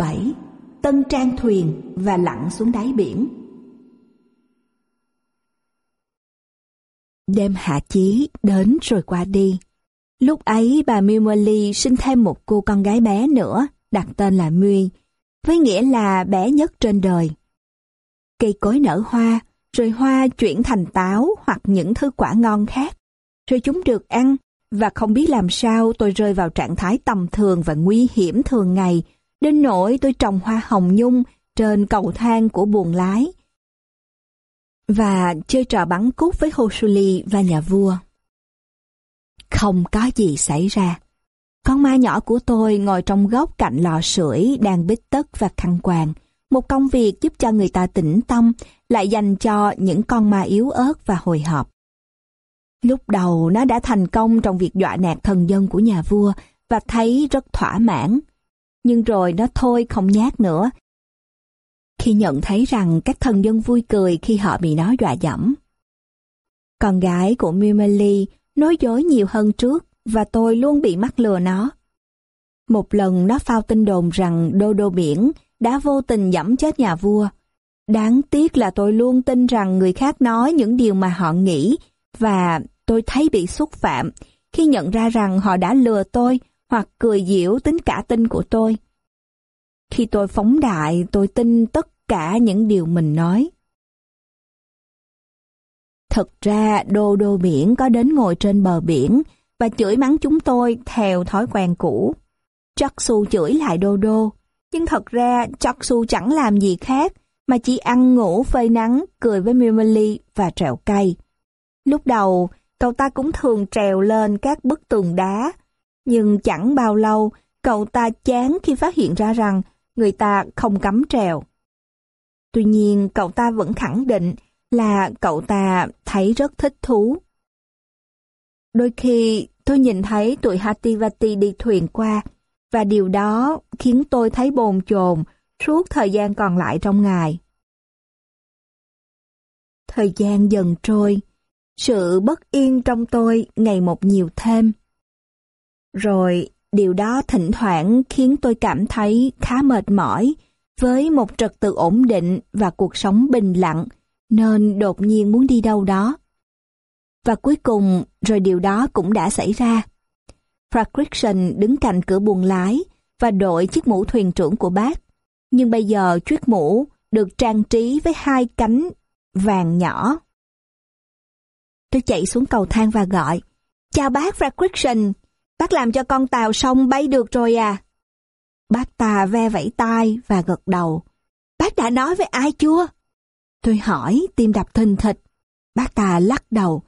7. Tân trang thuyền và lặn xuống đáy biển. Đêm hạ chí đến rồi qua đi. Lúc ấy bà Mimoli sinh thêm một cô con gái bé nữa, đặt tên là Mui, với nghĩa là bé nhất trên đời. Cây cối nở hoa, rồi hoa chuyển thành táo hoặc những thứ quả ngon khác. Rồi chúng được ăn, và không biết làm sao tôi rơi vào trạng thái tầm thường và nguy hiểm thường ngày, đến nỗi tôi trồng hoa hồng nhung trên cầu thang của buồng lái và chơi trò bắn cút với Hosuli và nhà vua. Không có gì xảy ra. Con ma nhỏ của tôi ngồi trong góc cạnh lò sưởi đang bít tất và khăn quàng. Một công việc giúp cho người ta tĩnh tâm, lại dành cho những con ma yếu ớt và hồi hộp. Lúc đầu nó đã thành công trong việc dọa nạt thần dân của nhà vua và thấy rất thỏa mãn. Nhưng rồi nó thôi không nhát nữa. Khi nhận thấy rằng các thần dân vui cười khi họ bị nó dọa dẫm. Con gái của Mimeli nói dối nhiều hơn trước và tôi luôn bị mắc lừa nó. Một lần nó phao tin đồn rằng Đô Đô Biển đã vô tình dẫm chết nhà vua. Đáng tiếc là tôi luôn tin rằng người khác nói những điều mà họ nghĩ và tôi thấy bị xúc phạm khi nhận ra rằng họ đã lừa tôi hoặc cười diễu tính cả tin của tôi. Khi tôi phóng đại, tôi tin tất cả những điều mình nói. Thực ra đô đô biển có đến ngồi trên bờ biển và chửi mắng chúng tôi theo thói quen cũ. Chắc su chửi lại đô đô, nhưng thật ra chắc su chẳng làm gì khác mà chỉ ăn ngủ phơi nắng, cười với Mimeli và trèo cây. Lúc đầu, cậu ta cũng thường trèo lên các bức tường đá, nhưng chẳng bao lâu cậu ta chán khi phát hiện ra rằng người ta không cấm trèo. Tuy nhiên cậu ta vẫn khẳng định là cậu ta thấy rất thích thú. Đôi khi tôi nhìn thấy tụi Hativati đi thuyền qua và điều đó khiến tôi thấy bồn chồn suốt thời gian còn lại trong ngày. Thời gian dần trôi, sự bất yên trong tôi ngày một nhiều thêm. Rồi điều đó thỉnh thoảng khiến tôi cảm thấy khá mệt mỏi với một trật tự ổn định và cuộc sống bình lặng nên đột nhiên muốn đi đâu đó. Và cuối cùng rồi điều đó cũng đã xảy ra. Fracriction đứng cạnh cửa buồng lái và đội chiếc mũ thuyền trưởng của bác. Nhưng bây giờ chiếc mũ được trang trí với hai cánh vàng nhỏ. Tôi chạy xuống cầu thang và gọi, Chào bác Fracriction bác làm cho con tàu sông bay được rồi à? Bác ta ve vẫy tay và gật đầu. Bác đã nói với ai chưa? Tôi hỏi, tim đập thình thịch. Bác ta lắc đầu.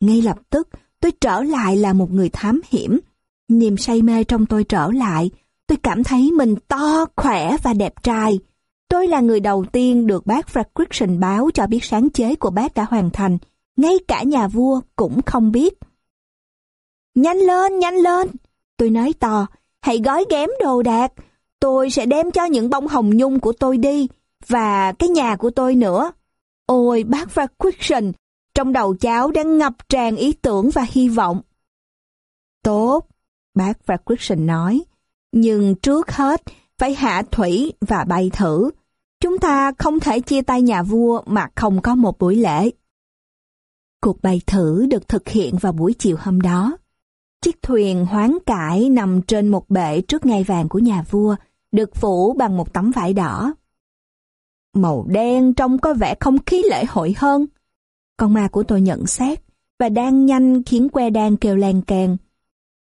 Ngay lập tức, tôi trở lại là một người thám hiểm. Niềm say mê trong tôi trở lại. Tôi cảm thấy mình to, khỏe và đẹp trai. Tôi là người đầu tiên được bác Fredrickson báo cho biết sáng chế của bác đã hoàn thành. Ngay cả nhà vua cũng không biết. Nhanh lên, nhanh lên! Tôi nói to, hãy gói ghém đồ đạc. Tôi sẽ đem cho những bông hồng nhung của tôi đi, và cái nhà của tôi nữa. Ôi, bác Fredrickson, trong đầu cháu đang ngập tràn ý tưởng và hy vọng. Tốt, bác Fredrickson nói, nhưng trước hết phải hạ thủy và bay thử. Chúng ta không thể chia tay nhà vua mà không có một buổi lễ. Cuộc bay thử được thực hiện vào buổi chiều hôm đó. Chiếc thuyền hoán cải nằm trên một bệ trước ngai vàng của nhà vua, được phủ bằng một tấm vải đỏ. Màu đen trông có vẻ không khí lễ hội hơn. Con ma của tôi nhận xét, và đang nhanh khiến que đan kêu lan kèn,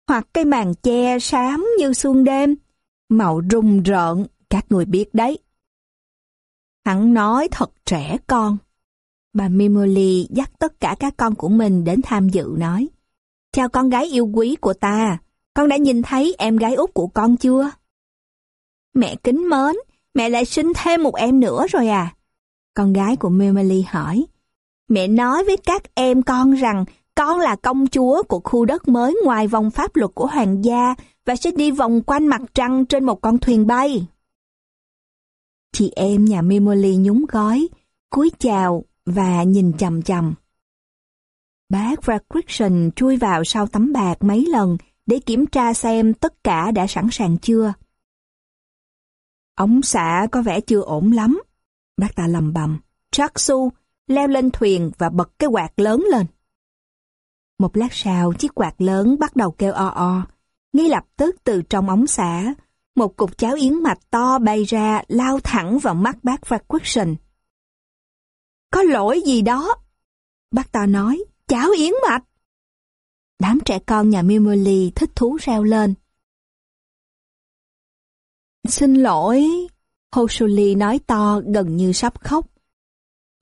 Hoặc cái màn che xám như sương đêm, màu rùng rợn, các người biết đấy. Hắn nói thật trẻ con. Bà Mimoli dắt tất cả các con của mình đến tham dự nói. Chào con gái yêu quý của ta, con đã nhìn thấy em gái út của con chưa? Mẹ kính mến, mẹ lại sinh thêm một em nữa rồi à? Con gái của Memily hỏi. Mẹ nói với các em con rằng con là công chúa của khu đất mới ngoài vòng pháp luật của hoàng gia và sẽ đi vòng quanh mặt trăng trên một con thuyền bay. Chị em nhà Memily nhúng gói, cúi chào và nhìn chầm chầm. Bác Fredrickson chui vào sau tấm bạc mấy lần để kiểm tra xem tất cả đã sẵn sàng chưa. Ống xả có vẻ chưa ổn lắm. Bác ta lầm bầm. Trắc su leo lên thuyền và bật cái quạt lớn lên. Một lát sau, chiếc quạt lớn bắt đầu kêu o o. Ngay lập tức từ trong ống xả, một cục cháo yến mạch to bay ra lao thẳng vào mắt bác Ferguson. Có lỗi gì đó? Bác ta nói, cháo yến mạch. Đám trẻ con nhà Mimoli thích thú reo lên. Xin lỗi, Hosuli nói to gần như sắp khóc.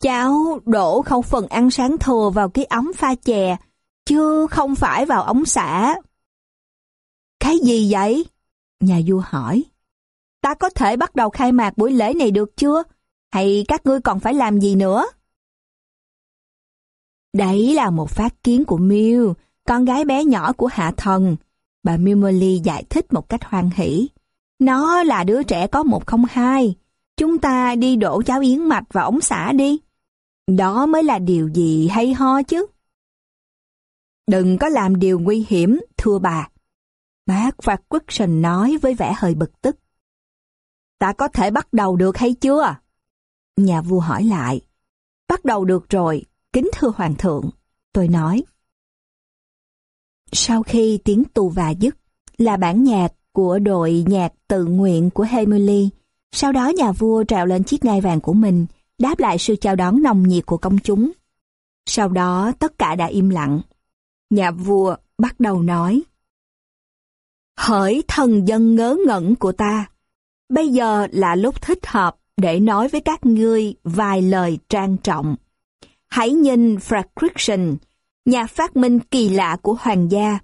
Cháu đổ khẩu phần ăn sáng thừa vào cái ống pha chè, chứ không phải vào ống xả. Cái gì vậy? Nhà vua hỏi. Ta có thể bắt đầu khai mạc buổi lễ này được chưa? Hay các ngươi còn phải làm gì nữa? Đấy là một phát kiến của Miu, con gái bé nhỏ của hạ thần. Bà Mimoli giải thích một cách hoan hỷ. Nó là đứa trẻ có một không hai. Chúng ta đi đổ cháo yến mạch và ống xả đi. Đó mới là điều gì hay ho chứ. Đừng có làm điều nguy hiểm, thưa bà. Bác Ferguson nói với vẻ hơi bực tức. Ta có thể bắt đầu được hay chưa? Nhà vua hỏi lại. Bắt đầu được rồi, kính thưa hoàng thượng. Tôi nói. Sau khi tiếng tù và dứt, là bản nhạc của đội nhạc tự nguyện của Hemily. Sau đó nhà vua trèo lên chiếc ngai vàng của mình, đáp lại sự chào đón nồng nhiệt của công chúng. Sau đó tất cả đã im lặng. Nhà vua bắt đầu nói. Hỡi thần dân ngớ ngẩn của ta, bây giờ là lúc thích hợp để nói với các ngươi vài lời trang trọng. Hãy nhìn Fredrickson, nhà phát minh kỳ lạ của hoàng gia.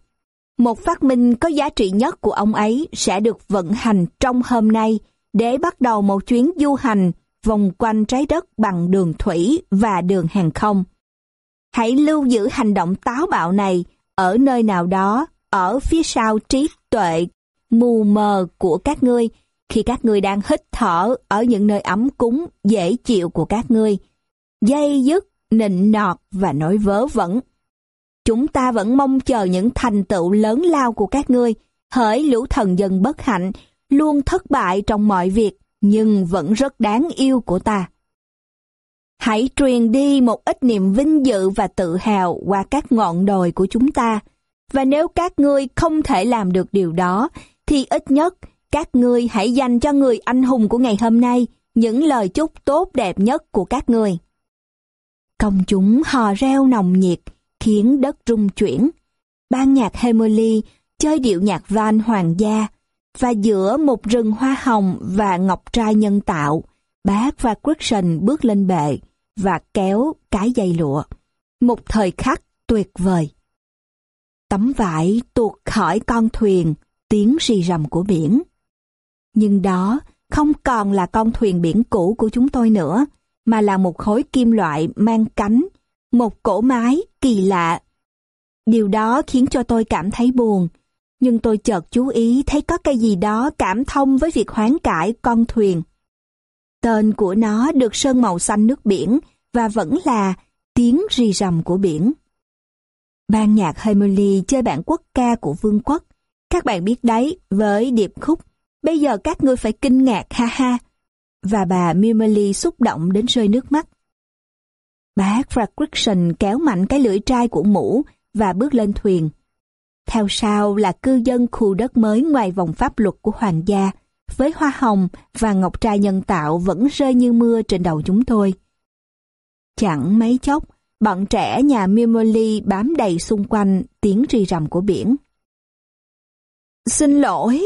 Một phát minh có giá trị nhất của ông ấy sẽ được vận hành trong hôm nay để bắt đầu một chuyến du hành vòng quanh trái đất bằng đường thủy và đường hàng không. Hãy lưu giữ hành động táo bạo này ở nơi nào đó, ở phía sau trí tuệ mù mờ của các ngươi khi các ngươi đang hít thở ở những nơi ấm cúng, dễ chịu của các ngươi. Dây dứt, nịnh nọt và nói vớ vẩn. Chúng ta vẫn mong chờ những thành tựu lớn lao của các ngươi, hỡi lũ thần dân bất hạnh, luôn thất bại trong mọi việc, nhưng vẫn rất đáng yêu của ta. Hãy truyền đi một ít niềm vinh dự và tự hào qua các ngọn đồi của chúng ta. Và nếu các ngươi không thể làm được điều đó, thì ít nhất các ngươi hãy dành cho người anh hùng của ngày hôm nay những lời chúc tốt đẹp nhất của các ngươi. Công chúng hò reo nồng nhiệt, khiến đất rung chuyển. Ban nhạc Hemoli chơi điệu nhạc van hoàng gia, và giữa một rừng hoa hồng và ngọc trai nhân tạo, bác và Christian bước lên bệ và kéo cái dây lụa. Một thời khắc tuyệt vời. Tấm vải tuột khỏi con thuyền, tiếng rì rầm của biển. Nhưng đó không còn là con thuyền biển cũ của chúng tôi nữa, mà là một khối kim loại mang cánh, một cổ mái kỳ lạ. Điều đó khiến cho tôi cảm thấy buồn, nhưng tôi chợt chú ý thấy có cái gì đó cảm thông với việc hoán cải con thuyền. Tên của nó được sơn màu xanh nước biển và vẫn là tiếng rì rầm của biển. Ban nhạc Hemily chơi bản quốc ca của vương quốc. Các bạn biết đấy, với điệp khúc, bây giờ các ngươi phải kinh ngạc ha ha. Và bà Mimely xúc động đến rơi nước mắt. Bác Fredrickson kéo mạnh cái lưỡi trai của mũ và bước lên thuyền. Theo sau là cư dân khu đất mới ngoài vòng pháp luật của hoàng gia, với hoa hồng và ngọc trai nhân tạo vẫn rơi như mưa trên đầu chúng tôi. Chẳng mấy chốc, bọn trẻ nhà Mimoli bám đầy xung quanh tiếng rì rầm của biển. Xin lỗi!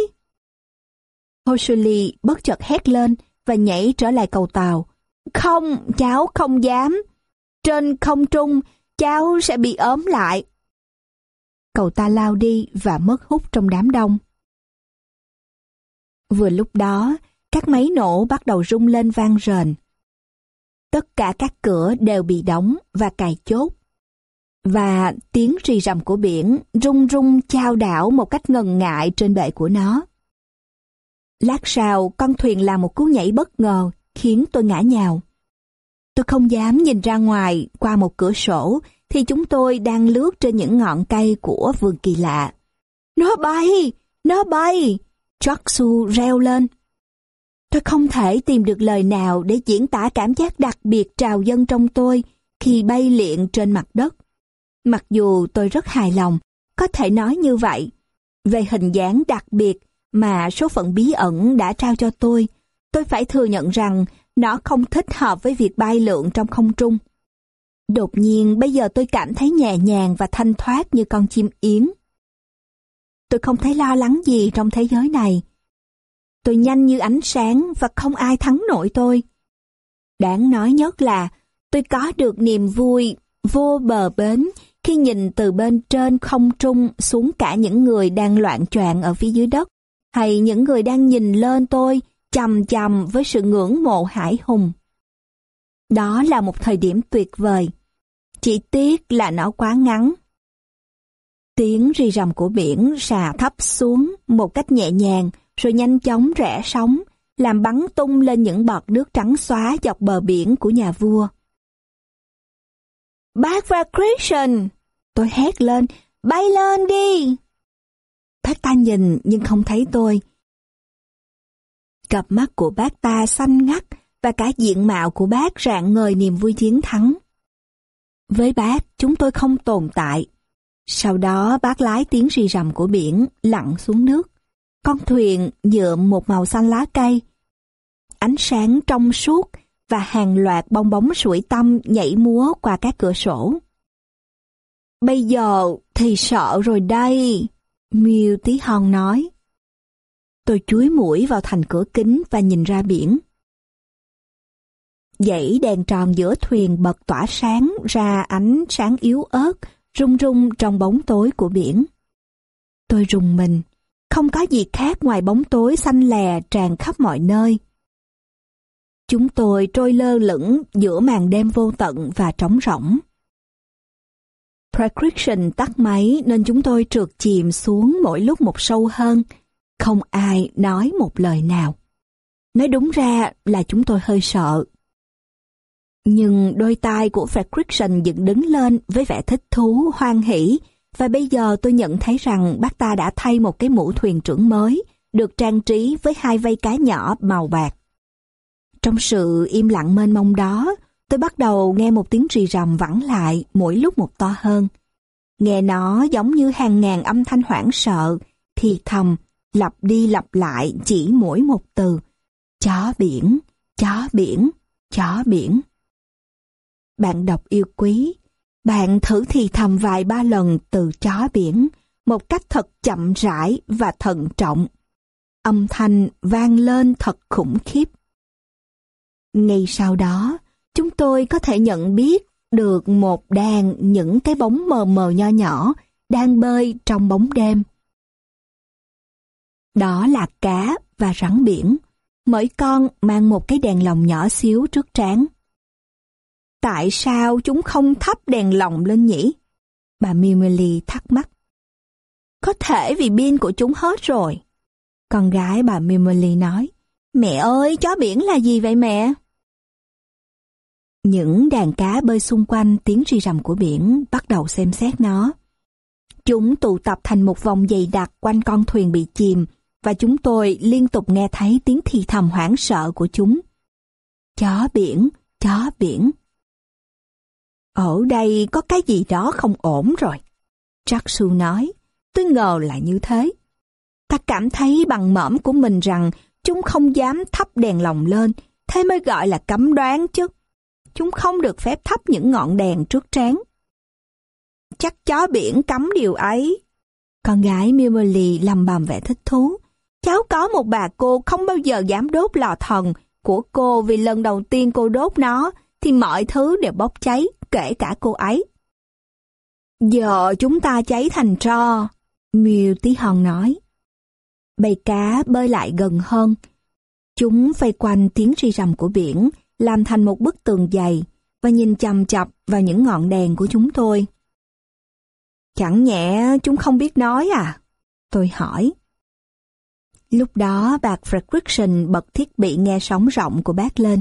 Hoshuli bất chợt hét lên và nhảy trở lại cầu tàu. Không, cháu không dám. Trên không trung, cháu sẽ bị ốm lại. Cậu ta lao đi và mất hút trong đám đông. Vừa lúc đó, các máy nổ bắt đầu rung lên vang rền. Tất cả các cửa đều bị đóng và cài chốt. Và tiếng rì rầm của biển rung rung chao đảo một cách ngần ngại trên bệ của nó. Lát sau, con thuyền làm một cú nhảy bất ngờ, khiến tôi ngã nhào. Tôi không dám nhìn ra ngoài qua một cửa sổ thì chúng tôi đang lướt trên những ngọn cây của vườn kỳ lạ. Nó bay! Nó bay! Choksu reo lên. Tôi không thể tìm được lời nào để diễn tả cảm giác đặc biệt trào dâng trong tôi khi bay liện trên mặt đất. Mặc dù tôi rất hài lòng, có thể nói như vậy, về hình dáng đặc biệt mà số phận bí ẩn đã trao cho tôi, tôi phải thừa nhận rằng nó không thích hợp với việc bay lượn trong không trung. Đột nhiên bây giờ tôi cảm thấy nhẹ nhàng và thanh thoát như con chim yến. Tôi không thấy lo lắng gì trong thế giới này. Tôi nhanh như ánh sáng và không ai thắng nổi tôi. Đáng nói nhất là tôi có được niềm vui vô bờ bến khi nhìn từ bên trên không trung xuống cả những người đang loạn choạng ở phía dưới đất, hay những người đang nhìn lên tôi chầm chầm với sự ngưỡng mộ hải hùng. Đó là một thời điểm tuyệt vời. Chỉ tiếc là nó quá ngắn. Tiếng rì rầm của biển xà thấp xuống một cách nhẹ nhàng rồi nhanh chóng rẽ sóng, làm bắn tung lên những bọt nước trắng xóa dọc bờ biển của nhà vua. Bác và Christian! Tôi hét lên, bay lên đi! Bác ta nhìn nhưng không thấy tôi. Cặp mắt của bác ta xanh ngắt và cả diện mạo của bác rạng ngời niềm vui chiến thắng. Với bác, chúng tôi không tồn tại. Sau đó bác lái tiếng rì rầm của biển lặn xuống nước. Con thuyền nhuộm một màu xanh lá cây. Ánh sáng trong suốt và hàng loạt bong bóng sủi tâm nhảy múa qua các cửa sổ. Bây giờ thì sợ rồi đây, Miêu Tí Hon nói. Tôi chuối mũi vào thành cửa kính và nhìn ra biển. Dãy đèn tròn giữa thuyền bật tỏa sáng ra ánh sáng yếu ớt, rung rung trong bóng tối của biển. Tôi rùng mình, không có gì khác ngoài bóng tối xanh lè tràn khắp mọi nơi. Chúng tôi trôi lơ lửng giữa màn đêm vô tận và trống rỗng. Prescription tắt máy nên chúng tôi trượt chìm xuống mỗi lúc một sâu hơn. Không ai nói một lời nào. Nói đúng ra là chúng tôi hơi sợ. Nhưng đôi tai của Fredrickson dựng đứng lên với vẻ thích thú, hoan hỷ, và bây giờ tôi nhận thấy rằng bác ta đã thay một cái mũ thuyền trưởng mới, được trang trí với hai vây cá nhỏ màu bạc. Trong sự im lặng mênh mông đó, tôi bắt đầu nghe một tiếng rì rầm vẳng lại mỗi lúc một to hơn. Nghe nó giống như hàng ngàn âm thanh hoảng sợ, thì thầm, lặp đi lặp lại chỉ mỗi một từ. Chó biển, chó biển, chó biển. Bạn đọc yêu quý, bạn thử thì thầm vài ba lần từ chó biển, một cách thật chậm rãi và thận trọng. Âm thanh vang lên thật khủng khiếp. Ngay sau đó, chúng tôi có thể nhận biết được một đàn những cái bóng mờ mờ nho nhỏ đang bơi trong bóng đêm. Đó là cá và rắn biển. Mỗi con mang một cái đèn lồng nhỏ xíu trước trán. Tại sao chúng không thắp đèn lồng lên nhỉ? Bà Mimeli thắc mắc. Có thể vì pin của chúng hết rồi. Con gái bà Mimeli nói. Mẹ ơi, chó biển là gì vậy mẹ? Những đàn cá bơi xung quanh tiếng ri rầm của biển bắt đầu xem xét nó. Chúng tụ tập thành một vòng dày đặc quanh con thuyền bị chìm và chúng tôi liên tục nghe thấy tiếng thì thầm hoảng sợ của chúng. Chó biển, chó biển. Ở đây có cái gì đó không ổn rồi. Jack Su nói, tôi ngờ là như thế. Ta cảm thấy bằng mõm của mình rằng chúng không dám thắp đèn lồng lên, thế mới gọi là cấm đoán chứ chúng không được phép thắp những ngọn đèn trước trán. Chắc chó biển cấm điều ấy. Con gái Mimoli lầm bầm vẻ thích thú. Cháu có một bà cô không bao giờ dám đốt lò thần của cô vì lần đầu tiên cô đốt nó thì mọi thứ đều bốc cháy, kể cả cô ấy. Giờ chúng ta cháy thành tro, Miêu Tí Hòn nói. Bầy cá bơi lại gần hơn. Chúng vây quanh tiếng ri rầm của biển, làm thành một bức tường dày và nhìn chằm chặp vào những ngọn đèn của chúng tôi. Chẳng nhẹ chúng không biết nói à? Tôi hỏi. Lúc đó bạc Fredrickson bật thiết bị nghe sóng rộng của bác lên.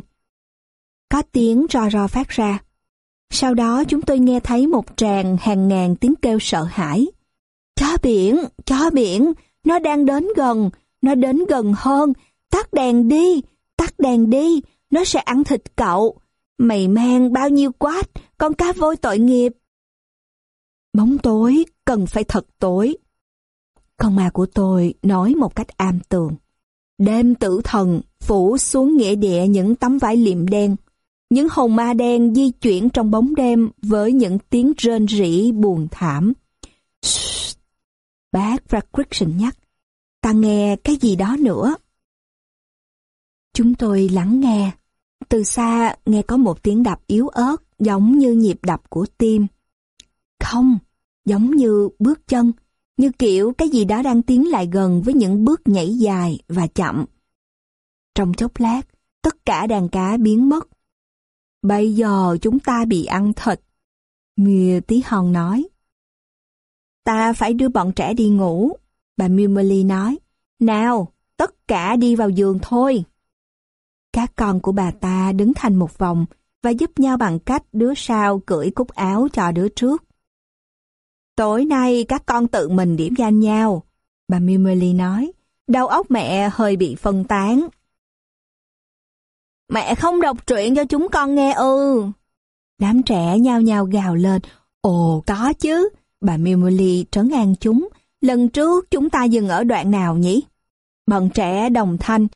Có tiếng ro ro phát ra. Sau đó chúng tôi nghe thấy một tràng hàng ngàn tiếng kêu sợ hãi. Chó biển, chó biển, nó đang đến gần, nó đến gần hơn, tắt đèn đi, Tắt đèn đi, nó sẽ ăn thịt cậu. Mày mang bao nhiêu quát, con cá vôi tội nghiệp. Bóng tối cần phải thật tối. Con ma của tôi nói một cách am tường. Đêm tử thần phủ xuống nghĩa địa những tấm vải liệm đen. Những hồn ma đen di chuyển trong bóng đêm với những tiếng rên rỉ buồn thảm. Bác Fredrickson nhắc, ta nghe cái gì đó nữa. Chúng tôi lắng nghe. Từ xa nghe có một tiếng đập yếu ớt giống như nhịp đập của tim. Không, giống như bước chân, như kiểu cái gì đó đang tiến lại gần với những bước nhảy dài và chậm. Trong chốc lát, tất cả đàn cá biến mất. Bây giờ chúng ta bị ăn thịt. Mìa tí hon nói. Ta phải đưa bọn trẻ đi ngủ. Bà Mimoli nói. Nào, tất cả đi vào giường thôi. Con của bà ta đứng thành một vòng và giúp nhau bằng cách đứa sau cởi cúc áo cho đứa trước. Tối nay các con tự mình điểm danh nhau. Bà Mimoli nói, đầu óc mẹ hơi bị phân tán. Mẹ không đọc truyện cho chúng con nghe ư. Đám trẻ nhao nhao gào lên, ồ có chứ. Bà Mimoli trấn an chúng, lần trước chúng ta dừng ở đoạn nào nhỉ? Bọn trẻ đồng thanh,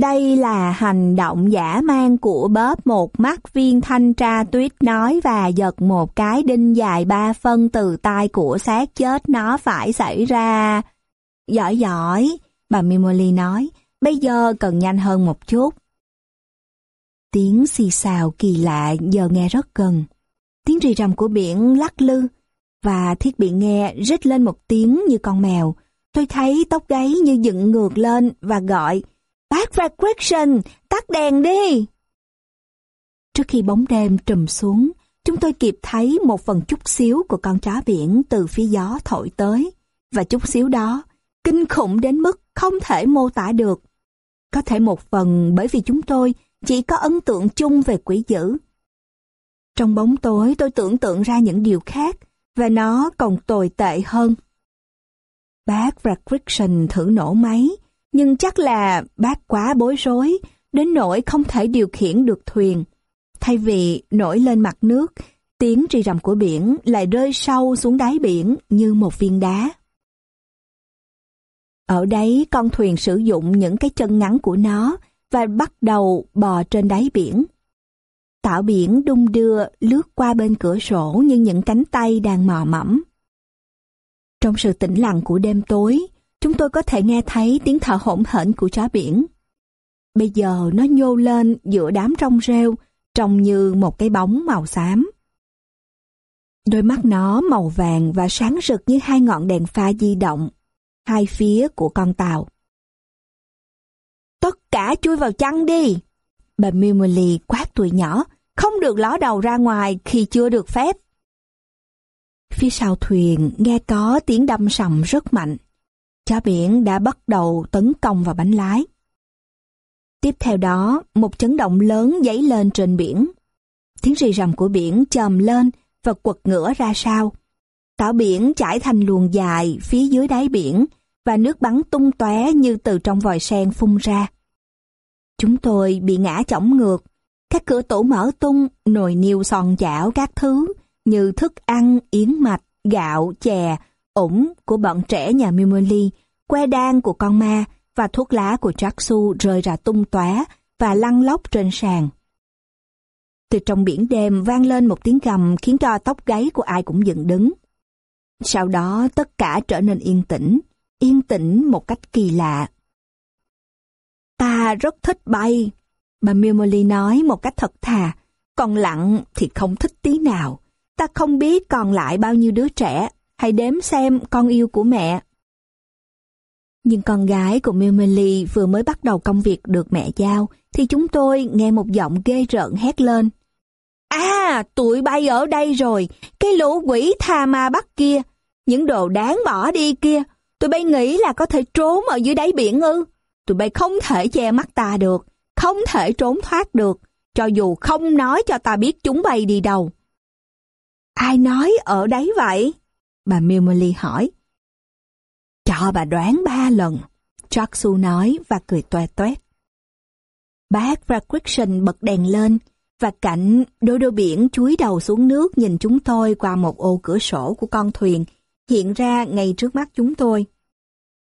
đây là hành động giả mang của bóp một mắt viên thanh tra tuyết nói và giật một cái đinh dài ba phân từ tay của xác chết nó phải xảy ra. Giỏi giỏi, bà Mimoli nói, bây giờ cần nhanh hơn một chút. Tiếng xì xào kỳ lạ giờ nghe rất gần. Tiếng rì rầm của biển lắc lư và thiết bị nghe rít lên một tiếng như con mèo. Tôi thấy tóc gáy như dựng ngược lên và gọi Bác Vacation, tắt đèn đi! Trước khi bóng đêm trùm xuống, chúng tôi kịp thấy một phần chút xíu của con chó biển từ phía gió thổi tới. Và chút xíu đó, kinh khủng đến mức không thể mô tả được. Có thể một phần bởi vì chúng tôi chỉ có ấn tượng chung về quỷ dữ. Trong bóng tối tôi tưởng tượng ra những điều khác, và nó còn tồi tệ hơn. Bác Fredrickson thử nổ máy, nhưng chắc là bác quá bối rối, đến nỗi không thể điều khiển được thuyền. Thay vì nổi lên mặt nước, tiếng rì rầm của biển lại rơi sâu xuống đáy biển như một viên đá. Ở đấy con thuyền sử dụng những cái chân ngắn của nó và bắt đầu bò trên đáy biển. Tảo biển đung đưa lướt qua bên cửa sổ như những cánh tay đang mò mẫm. Trong sự tĩnh lặng của đêm tối, chúng tôi có thể nghe thấy tiếng thở hổn hển của chó biển. Bây giờ nó nhô lên giữa đám rong rêu, trông như một cái bóng màu xám. Đôi mắt nó màu vàng và sáng rực như hai ngọn đèn pha di động, hai phía của con tàu. Tất cả chui vào chăn đi! Bà Mimoli quát tuổi nhỏ, không được ló đầu ra ngoài khi chưa được phép. Phía sau thuyền nghe có tiếng đâm sầm rất mạnh. Chó biển đã bắt đầu tấn công vào bánh lái. Tiếp theo đó, một chấn động lớn dấy lên trên biển. Tiếng rì rầm của biển chồm lên và quật ngửa ra sau. Tảo biển chảy thành luồng dài phía dưới đáy biển và nước bắn tung tóe như từ trong vòi sen phun ra. Chúng tôi bị ngã chỏng ngược, các cửa tủ mở tung, nồi niêu sòn chảo các thứ như thức ăn, yến mạch, gạo, chè, ủng của bọn trẻ nhà Mimoli, que đan của con ma và thuốc lá của Jacksu rơi ra tung tóe và lăn lóc trên sàn. Từ trong biển đêm vang lên một tiếng gầm khiến cho tóc gáy của ai cũng dựng đứng. Sau đó tất cả trở nên yên tĩnh, yên tĩnh một cách kỳ lạ. Ta rất thích bay, bà Mimoli nói một cách thật thà, còn lặng thì không thích tí nào. Ta không biết còn lại bao nhiêu đứa trẻ hãy đếm xem con yêu của mẹ. Nhưng con gái của Mimeli vừa mới bắt đầu công việc được mẹ giao, thì chúng tôi nghe một giọng ghê rợn hét lên. À, tụi bay ở đây rồi, cái lũ quỷ tha ma bắt kia, những đồ đáng bỏ đi kia, tụi bay nghĩ là có thể trốn ở dưới đáy biển ư? Tụi bay không thể che mắt ta được, không thể trốn thoát được, cho dù không nói cho ta biết chúng bay đi đâu. Ai nói ở đấy vậy? Bà Milmoli hỏi. Cho bà đoán ba lần, Jacksu nói và cười toe toét. Bác Fredrickson bật đèn lên, và cảnh đôi đôi biển chúi đầu xuống nước nhìn chúng tôi qua một ô cửa sổ của con thuyền hiện ra ngay trước mắt chúng tôi.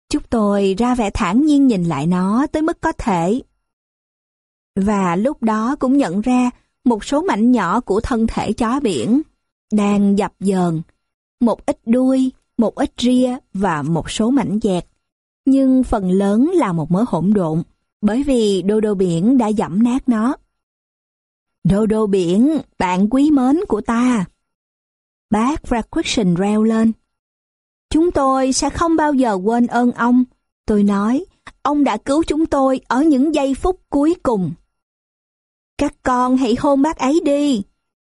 Chúng tôi ra vẻ thản nhiên nhìn lại nó tới mức có thể. Và lúc đó cũng nhận ra một số mảnh nhỏ của thân thể chó biển đang dập dờn, một ít đuôi, một ít ria và một số mảnh dẹt. Nhưng phần lớn là một mớ hỗn độn, bởi vì đô đô biển đã dẫm nát nó. Đô đô biển, bạn quý mến của ta. Bác Fraquistion reo lên. Chúng tôi sẽ không bao giờ quên ơn ông. Tôi nói, ông đã cứu chúng tôi ở những giây phút cuối cùng. Các con hãy hôn bác ấy đi.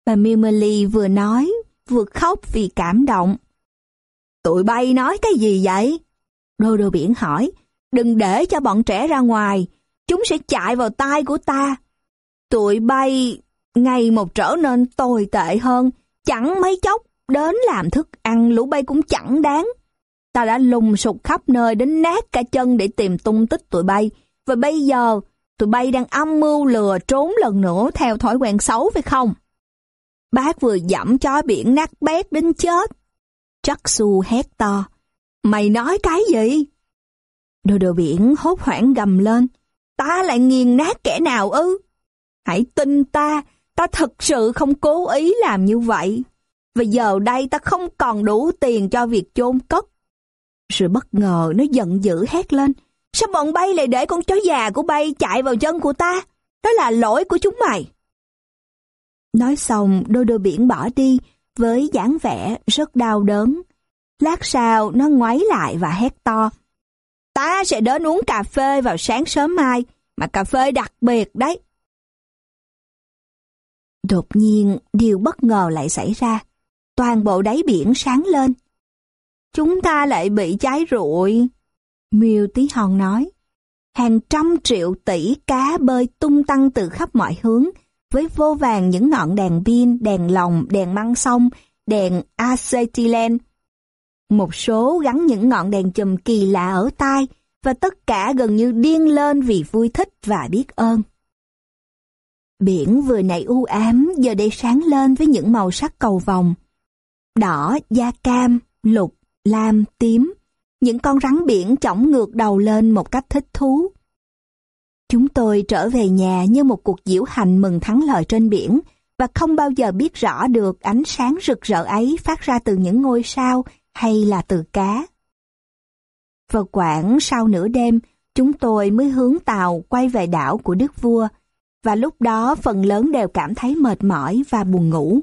Bà Mimely vừa nói, vừa khóc vì cảm động. Tụi bay nói cái gì vậy? Đô đô biển hỏi, đừng để cho bọn trẻ ra ngoài, chúng sẽ chạy vào tay của ta. Tụi bay ngày một trở nên tồi tệ hơn, chẳng mấy chốc đến làm thức ăn lũ bay cũng chẳng đáng. Ta đã lùng sục khắp nơi đến nát cả chân để tìm tung tích tụi bay, và bây giờ tụi bay đang âm mưu lừa trốn lần nữa theo thói quen xấu phải không? Bác vừa dẫm chó biển nát bét đến chết. Chắc su hét to. Mày nói cái gì? Đồ đồ biển hốt hoảng gầm lên. Ta lại nghiền nát kẻ nào ư? Hãy tin ta, ta thật sự không cố ý làm như vậy. Và giờ đây ta không còn đủ tiền cho việc chôn cất. Rồi bất ngờ nó giận dữ hét lên. Sao bọn bay lại để con chó già của bay chạy vào chân của ta? Đó là lỗi của chúng mày. Nói xong, đôi đôi biển bỏ đi với dáng vẻ rất đau đớn. Lát sau, nó ngoáy lại và hét to. Ta sẽ đến uống cà phê vào sáng sớm mai, mà cà phê đặc biệt đấy. Đột nhiên, điều bất ngờ lại xảy ra. Toàn bộ đáy biển sáng lên. Chúng ta lại bị cháy rụi. Miêu Tí Hòn nói. Hàng trăm triệu tỷ cá bơi tung tăng từ khắp mọi hướng, với vô vàng những ngọn đèn pin, đèn lồng, đèn măng sông, đèn acetylene. Một số gắn những ngọn đèn chùm kỳ lạ ở tai, và tất cả gần như điên lên vì vui thích và biết ơn. Biển vừa nãy u ám giờ đây sáng lên với những màu sắc cầu vồng. Đỏ, da cam, lục, lam, tím. Những con rắn biển chổng ngược đầu lên một cách thích thú. Chúng tôi trở về nhà như một cuộc diễu hành mừng thắng lợi trên biển và không bao giờ biết rõ được ánh sáng rực rỡ ấy phát ra từ những ngôi sao hay là từ cá. Vào khoảng sau nửa đêm, chúng tôi mới hướng tàu quay về đảo của Đức Vua và lúc đó phần lớn đều cảm thấy mệt mỏi và buồn ngủ.